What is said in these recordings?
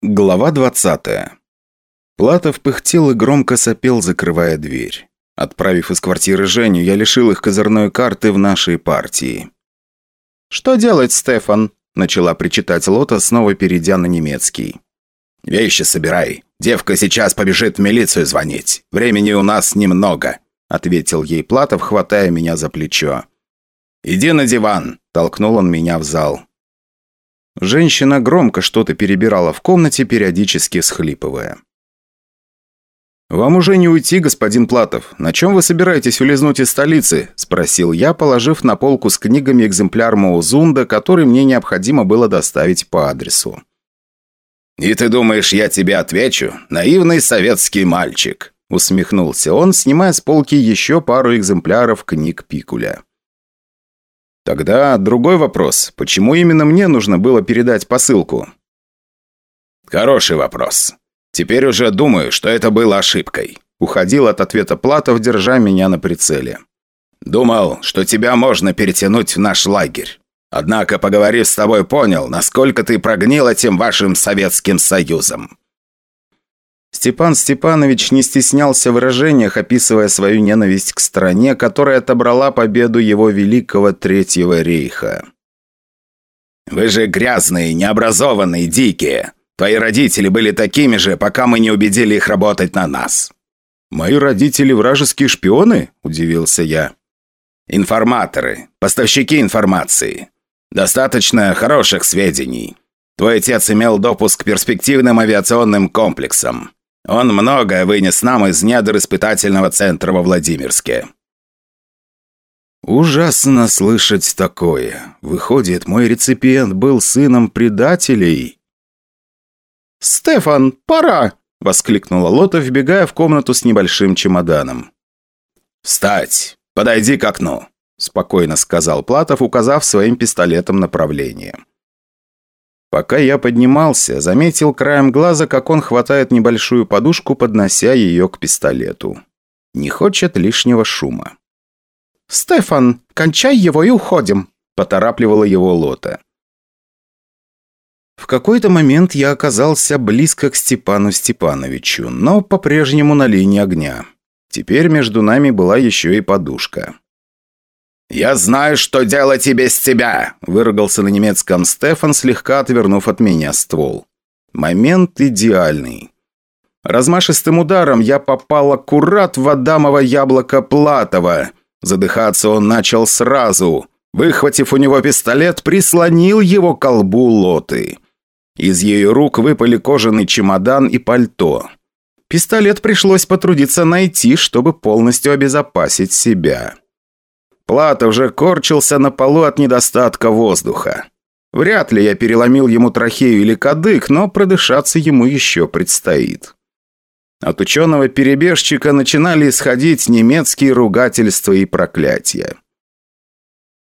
Глава 20 Платов пыхтел и громко сопел, закрывая дверь. Отправив из квартиры Женю, я лишил их козырной карты в нашей партии. «Что делать, Стефан?» – начала причитать Лота, снова перейдя на немецкий. «Вещи собирай. Девка сейчас побежит в милицию звонить. Времени у нас немного», – ответил ей Платов, хватая меня за плечо. «Иди на диван», – толкнул он меня в зал. Женщина громко что-то перебирала в комнате, периодически схлипывая. «Вам уже не уйти, господин Платов. На чем вы собираетесь улизнуть из столицы?» – спросил я, положив на полку с книгами экземпляр Моузунда, который мне необходимо было доставить по адресу. «И ты думаешь, я тебе отвечу? Наивный советский мальчик!» – усмехнулся он, снимая с полки еще пару экземпляров книг Пикуля. Тогда другой вопрос. Почему именно мне нужно было передать посылку? Хороший вопрос. Теперь уже думаю, что это было ошибкой. Уходил от ответа Платов, держа меня на прицеле. Думал, что тебя можно перетянуть в наш лагерь. Однако, поговорив с тобой, понял, насколько ты прогнил этим вашим Советским Союзом. Степан Степанович не стеснялся в выражениях, описывая свою ненависть к стране, которая отобрала победу его великого Третьего рейха. «Вы же грязные, необразованные, дикие. Твои родители были такими же, пока мы не убедили их работать на нас». «Мои родители вражеские шпионы?» – удивился я. «Информаторы, поставщики информации. Достаточно хороших сведений. Твой отец имел допуск к перспективным авиационным комплексам. Он многое вынес нам из недр испытательного центра во Владимирске». «Ужасно слышать такое. Выходит, мой реципиент был сыном предателей». «Стефан, пора!» – воскликнула Лота, вбегая в комнату с небольшим чемоданом. «Встать! Подойди к окну!» – спокойно сказал Платов, указав своим пистолетом направление. Пока я поднимался, заметил краем глаза, как он хватает небольшую подушку, поднося ее к пистолету. Не хочет лишнего шума. «Стефан, кончай его и уходим», – поторапливала его Лота. В какой-то момент я оказался близко к Степану Степановичу, но по-прежнему на линии огня. Теперь между нами была еще и подушка. «Я знаю, что делать и без тебя!» – выругался на немецком Стефан, слегка отвернув от меня ствол. Момент идеальный. Размашистым ударом я попал аккурат в Адамово яблоко Платова. Задыхаться он начал сразу. Выхватив у него пистолет, прислонил его к колбу лоты. Из ее рук выпали кожаный чемодан и пальто. Пистолет пришлось потрудиться найти, чтобы полностью обезопасить себя. Плата уже корчился на полу от недостатка воздуха. Вряд ли я переломил ему трахею или кадык, но продышаться ему еще предстоит. От ученого-перебежчика начинали исходить немецкие ругательства и проклятия.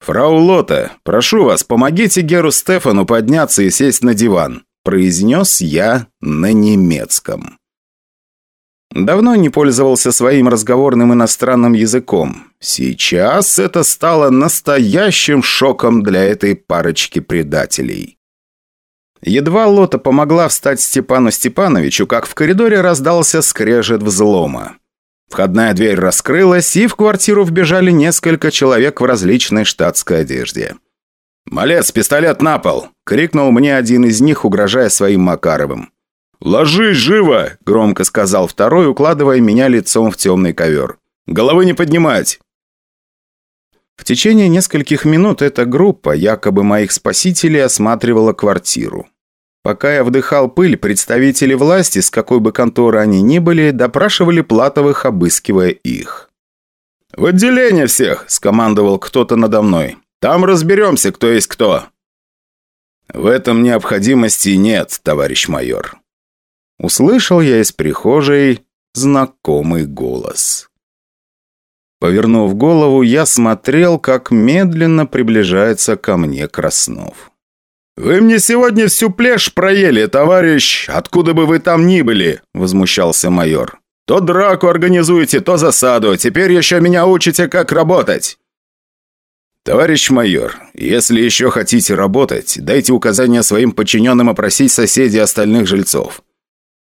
«Фрау Лота, прошу вас, помогите Геру Стефану подняться и сесть на диван», произнес я на немецком. Давно не пользовался своим разговорным иностранным языком. Сейчас это стало настоящим шоком для этой парочки предателей. Едва Лота помогла встать Степану Степановичу, как в коридоре раздался скрежет взлома. Входная дверь раскрылась, и в квартиру вбежали несколько человек в различной штатской одежде. «Малец, пистолет на пол!» – крикнул мне один из них, угрожая своим Макаровым. «Ложись живо!» – громко сказал второй, укладывая меня лицом в темный ковер. «Головы не поднимать!» В течение нескольких минут эта группа, якобы моих спасителей, осматривала квартиру. Пока я вдыхал пыль, представители власти, с какой бы конторы они ни были, допрашивали Платовых, обыскивая их. «В отделение всех!» – скомандовал кто-то надо мной. «Там разберемся, кто есть кто!» «В этом необходимости нет, товарищ майор», Услышал я из прихожей знакомый голос. Повернув голову, я смотрел, как медленно приближается ко мне Краснов. «Вы мне сегодня всю плешь проели, товарищ, откуда бы вы там ни были!» – возмущался майор. «То драку организуете, то засаду, теперь еще меня учите, как работать!» «Товарищ майор, если еще хотите работать, дайте указания своим подчиненным опросить соседей остальных жильцов.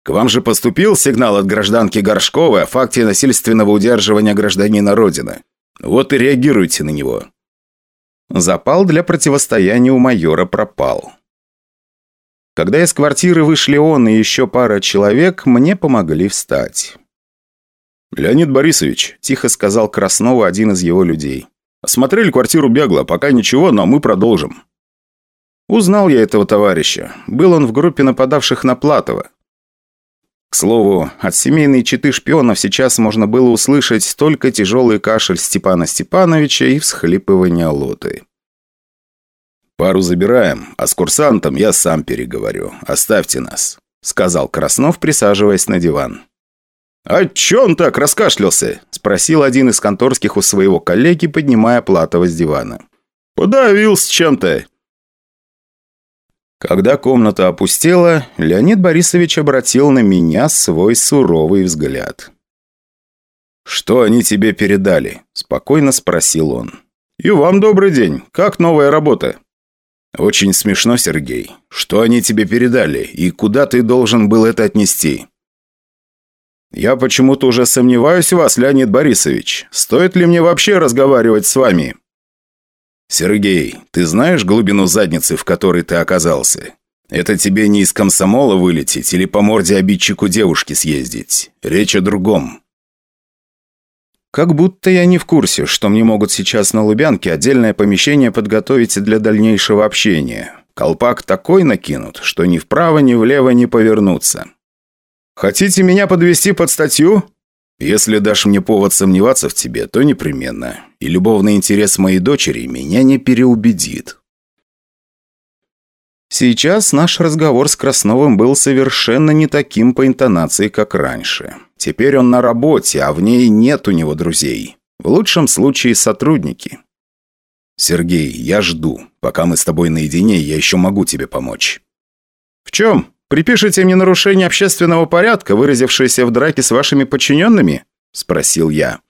К вам же поступил сигнал от гражданки Горшковой о факте насильственного удерживания гражданина Родины. Вот и реагируйте на него». Запал для противостояния у майора пропал. Когда из квартиры вышли он и еще пара человек, мне помогли встать. «Леонид Борисович», – тихо сказал Краснову один из его людей. «Осмотрели квартиру бегло, пока ничего, но мы продолжим». Узнал я этого товарища. Был он в группе нападавших на Платова. К слову, от семейной четы шпионов сейчас можно было услышать только тяжелый кашель Степана Степановича и всхлипывание Лоты. «Пару забираем, а с курсантом я сам переговорю. Оставьте нас», — сказал Краснов, присаживаясь на диван. «А чё он так раскашлялся?» – спросил один из конторских у своего коллеги, поднимая Платова с дивана. «Подавился чем-то». Когда комната опустела, Леонид Борисович обратил на меня свой суровый взгляд. «Что они тебе передали?» – спокойно спросил он. «И вам добрый день. Как новая работа?» «Очень смешно, Сергей. Что они тебе передали и куда ты должен был это отнести?» «Я почему-то уже сомневаюсь в вас, Леонид Борисович. Стоит ли мне вообще разговаривать с вами?» «Сергей, ты знаешь глубину задницы, в которой ты оказался? Это тебе не из комсомола вылететь или по морде обидчику девушки съездить. Речь о другом». Как будто я не в курсе, что мне могут сейчас на Лубянке отдельное помещение подготовить для дальнейшего общения. Колпак такой накинут, что ни вправо, ни влево не повернуться. «Хотите меня подвести под статью?» «Если дашь мне повод сомневаться в тебе, то непременно. И любовный интерес моей дочери меня не переубедит». Сейчас наш разговор с Красновым был совершенно не таким по интонации, как раньше. Теперь он на работе, а в ней нет у него друзей. В лучшем случае сотрудники. «Сергей, я жду. Пока мы с тобой наедине, я еще могу тебе помочь». «В чем?» Припишите мне нарушение общественного порядка, выразившееся в драке с вашими подчиненными?» – спросил я.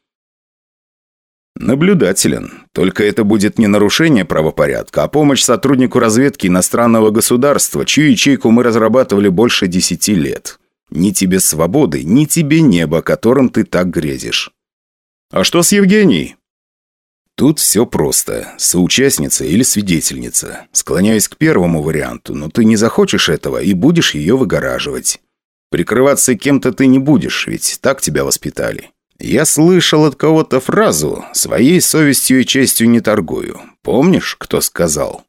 «Наблюдателен. Только это будет не нарушение правопорядка, а помощь сотруднику разведки иностранного государства, чью ячейку мы разрабатывали больше десяти лет. Ни тебе свободы, ни тебе неба, которым ты так грезишь». «А что с Евгенией?» Тут все просто. Соучастница или свидетельница. Склоняюсь к первому варианту, но ты не захочешь этого и будешь ее выгораживать. Прикрываться кем-то ты не будешь, ведь так тебя воспитали. Я слышал от кого-то фразу «своей совестью и честью не торгую». Помнишь, кто сказал?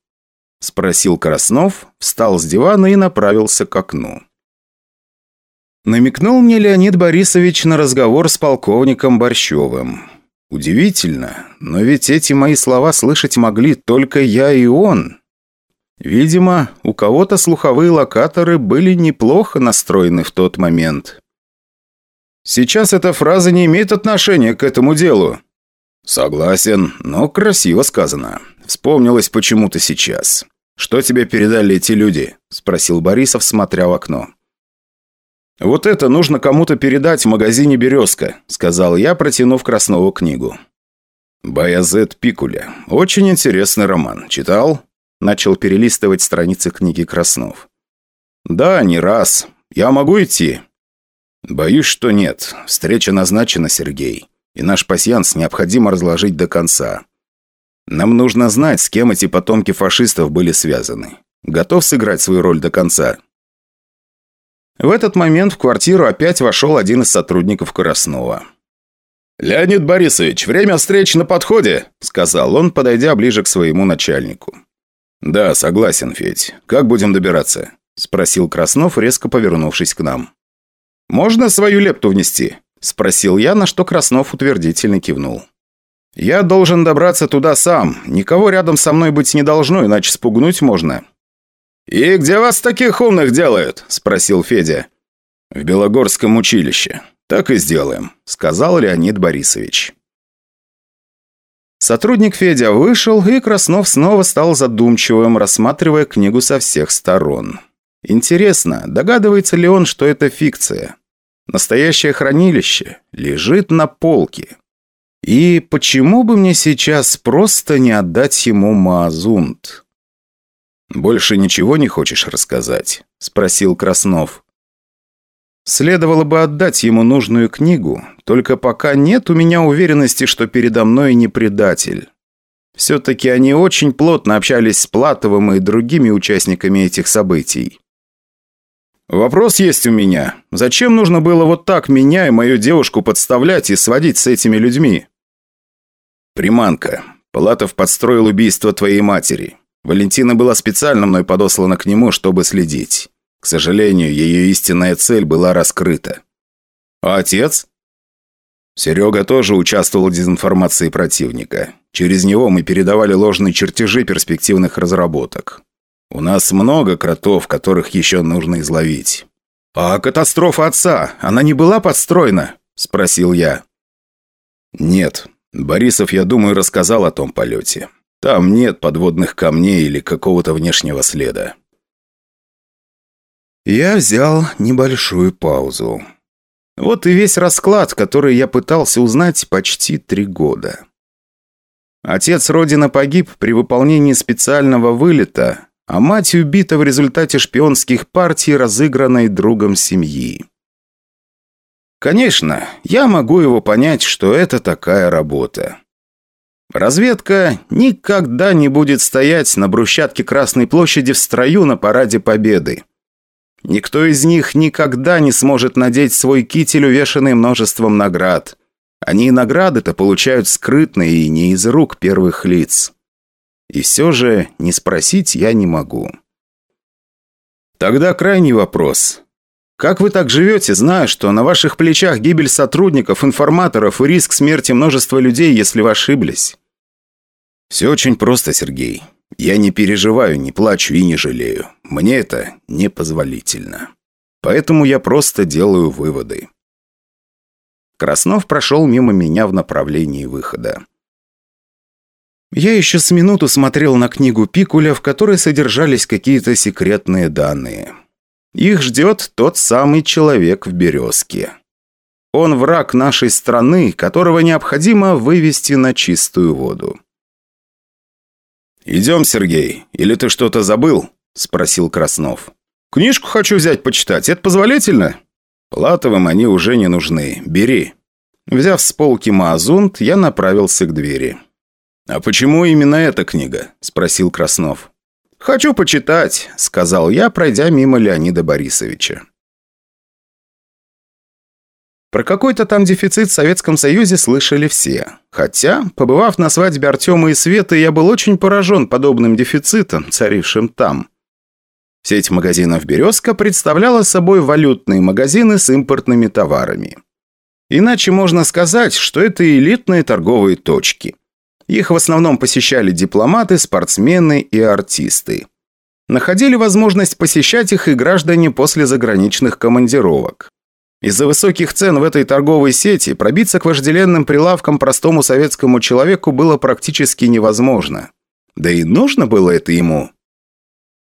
Спросил Краснов, встал с дивана и направился к окну. Намекнул мне Леонид Борисович на разговор с полковником Борщевым. Удивительно, но ведь эти мои слова слышать могли только я и он. Видимо, у кого-то слуховые локаторы были неплохо настроены в тот момент. Сейчас эта фраза не имеет отношения к этому делу. Согласен, но красиво сказано. Вспомнилось почему-то сейчас. Что тебе передали эти люди? Спросил Борисов, смотря в окно. «Вот это нужно кому-то передать в магазине «Березка», — сказал я, протянув Краснову книгу. «Баязет Пикуля. Очень интересный роман. Читал?» Начал перелистывать страницы книги Краснов. «Да, не раз. Я могу идти?» «Боюсь, что нет. Встреча назначена, Сергей. И наш пасьянс необходимо разложить до конца. Нам нужно знать, с кем эти потомки фашистов были связаны. Готов сыграть свою роль до конца?» В этот момент в квартиру опять вошел один из сотрудников Краснова. «Леонид Борисович, время встреч на подходе», – сказал он, подойдя ближе к своему начальнику. «Да, согласен, Федь. Как будем добираться?» – спросил Краснов, резко повернувшись к нам. «Можно свою лепту внести?» – спросил я, на что Краснов утвердительно кивнул. «Я должен добраться туда сам. Никого рядом со мной быть не должно, иначе спугнуть можно. «И где вас таких умных делают?» – спросил Федя. «В Белогорском училище. Так и сделаем», – сказал Леонид Борисович. Сотрудник Федя вышел, и Краснов снова стал задумчивым, рассматривая книгу со всех сторон. Интересно, догадывается ли он, что это фикция? Настоящее хранилище лежит на полке. И почему бы мне сейчас просто не отдать ему Маазунт? «Больше ничего не хочешь рассказать?» – спросил Краснов. Следовало бы отдать ему нужную книгу, только пока нет у меня уверенности, что передо мной не предатель. Все-таки они очень плотно общались с Платовым и другими участниками этих событий. «Вопрос есть у меня. Зачем нужно было вот так меня и мою девушку подставлять и сводить с этими людьми?» «Приманка. Платов подстроил убийство твоей матери. Валентина была специально мной подослана к нему, чтобы следить. К сожалению, ее истинная цель была раскрыта. А отец? Серега тоже участвовал в дезинформации противника. Через него мы передавали ложные чертежи перспективных разработок. У нас много кротов, которых еще нужно изловить. «А катастрофа отца, она не была подстроена?» – спросил я. «Нет. Борисов, я думаю, рассказал о том полете. Там нет подводных камней или какого-то внешнего следа. Я взял небольшую паузу. Вот и весь расклад, который я пытался узнать почти три года. Отец Родина погиб при выполнении специального вылета, а мать убита в результате шпионских партий, разыгранной другом семьи. Конечно, я могу его понять, что это такая работа. Разведка никогда не будет стоять на брусчатке Красной площади в строю на параде Победы. Никто из них никогда не сможет надеть свой китель, увешанный множеством наград. Они награды-то получают скрытно и не из рук первых лиц. И все же не спросить я не могу. Тогда крайний вопрос. Как вы так живете, зная, что на ваших плечах гибель сотрудников, информаторов и риск смерти множества людей, если вы ошиблись? Все очень просто, Сергей. Я не переживаю, не плачу и не жалею. Мне это непозволительно. Поэтому я просто делаю выводы. Краснов прошел мимо меня в направлении выхода. Я еще с минуту смотрел на книгу Пикуля, в которой содержались какие-то секретные данные. Их ждет тот самый человек в «Березке». Он враг нашей страны, которого необходимо вывести на чистую воду. «Идем, Сергей. Или ты что-то забыл?» – спросил Краснов. «Книжку хочу взять почитать. Это позволительно?» «Платовым они уже не нужны. Бери». Взяв с полки Маазунт, я направился к двери. «А почему именно эта книга?» – спросил Краснов. «Хочу почитать», – сказал я, пройдя мимо Леонида Борисовича. Про какой-то там дефицит в Советском Союзе слышали все. Хотя, побывав на свадьбе Артема и Светы, я был очень поражен подобным дефицитом, царившим там. Сеть магазинов «Березка» представляла собой валютные магазины с импортными товарами. Иначе можно сказать, что это элитные торговые точки. Их в основном посещали дипломаты, спортсмены и артисты. Находили возможность посещать их и граждане после заграничных командировок. Из-за высоких цен в этой торговой сети пробиться к вожделенным прилавкам простому советскому человеку было практически невозможно. Да и нужно было это ему.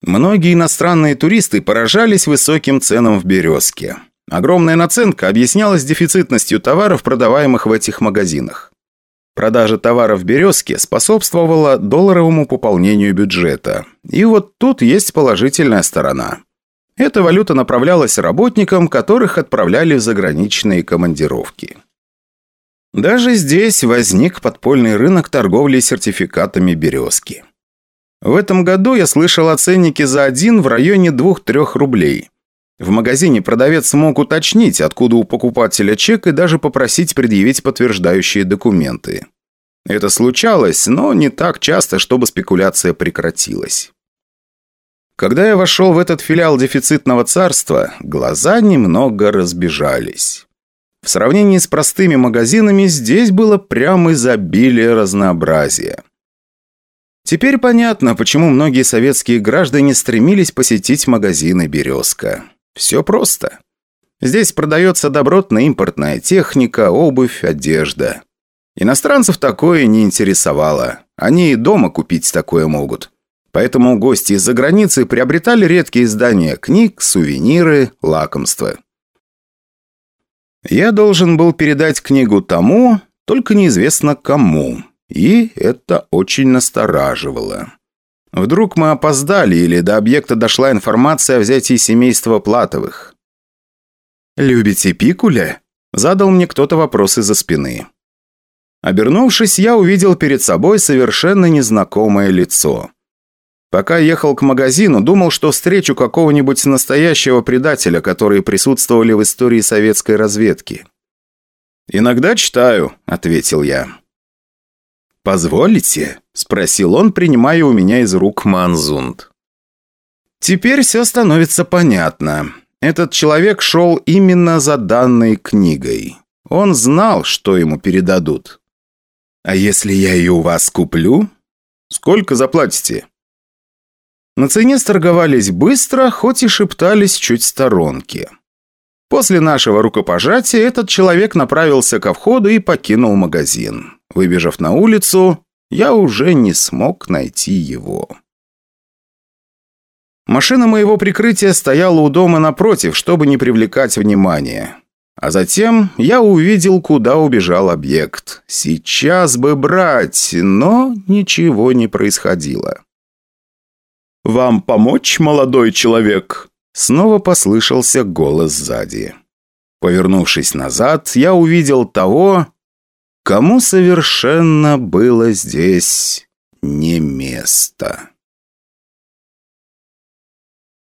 Многие иностранные туристы поражались высоким ценам в «Березке». Огромная наценка объяснялась дефицитностью товаров, продаваемых в этих магазинах. Продажа товаров в «Березке» способствовала долларовому пополнению бюджета. И вот тут есть положительная сторона. Эта валюта направлялась работникам, которых отправляли в заграничные командировки. Даже здесь возник подпольный рынок торговли сертификатами «Березки». В этом году я слышал о ценнике за один в районе 2-3 рублей. В магазине продавец мог уточнить, откуда у покупателя чек и даже попросить предъявить подтверждающие документы. Это случалось, но не так часто, чтобы спекуляция прекратилась. Когда я вошел в этот филиал дефицитного царства, глаза немного разбежались. В сравнении с простыми магазинами здесь было прямо изобилие разнообразия. Теперь понятно, почему многие советские граждане стремились посетить магазины «Березка». Все просто. Здесь продается добротная импортная техника, обувь, одежда. Иностранцев такое не интересовало. Они и дома купить такое могут. Поэтому гости из-за границы приобретали редкие издания книг, сувениры, лакомства. Я должен был передать книгу тому, только неизвестно кому. И это очень настораживало. Вдруг мы опоздали или до объекта дошла информация о взятии семейства Платовых. «Любите пикуля?» – задал мне кто-то вопрос из-за спины. Обернувшись, я увидел перед собой совершенно незнакомое лицо. Пока ехал к магазину, думал, что встречу какого-нибудь настоящего предателя, которые присутствовали в истории советской разведки. «Иногда читаю», — ответил я. «Позволите?» – спросил он, принимая у меня из рук манзунд. Теперь все становится понятно. Этот человек шел именно за данной книгой. Он знал, что ему передадут. «А если я ее у вас куплю?» «Сколько заплатите?» На цене сторговались быстро, хоть и шептались чуть в сторонке. После нашего рукопожатия этот человек направился ко входу и покинул магазин. Выбежав на улицу, я уже не смог найти его. Машина моего прикрытия стояла у дома напротив, чтобы не привлекать внимания. А затем я увидел, куда убежал объект. Сейчас бы брать, но ничего не происходило. «Вам помочь, молодой человек?» Снова послышался голос сзади. Повернувшись назад, я увидел того, кому совершенно было здесь не место.